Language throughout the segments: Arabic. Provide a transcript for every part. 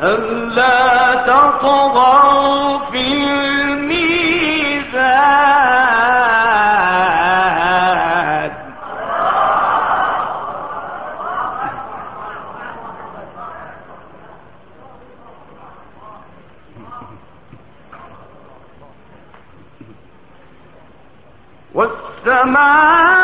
ألا تطغوا في الميزان. والسماء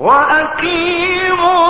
وأقيموا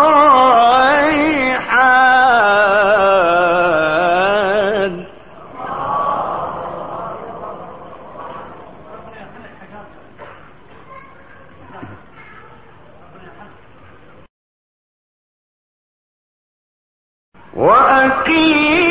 وأقيم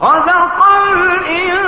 خلق الإنسان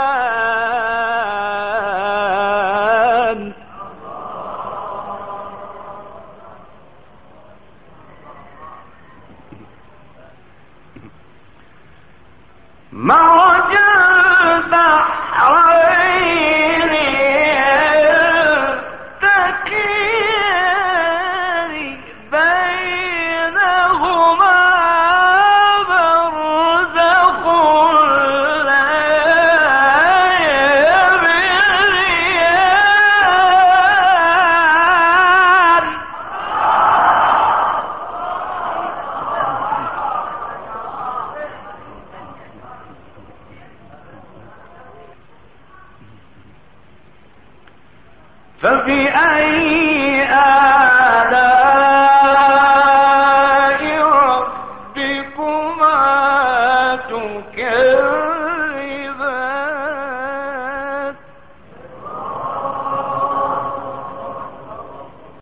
بأي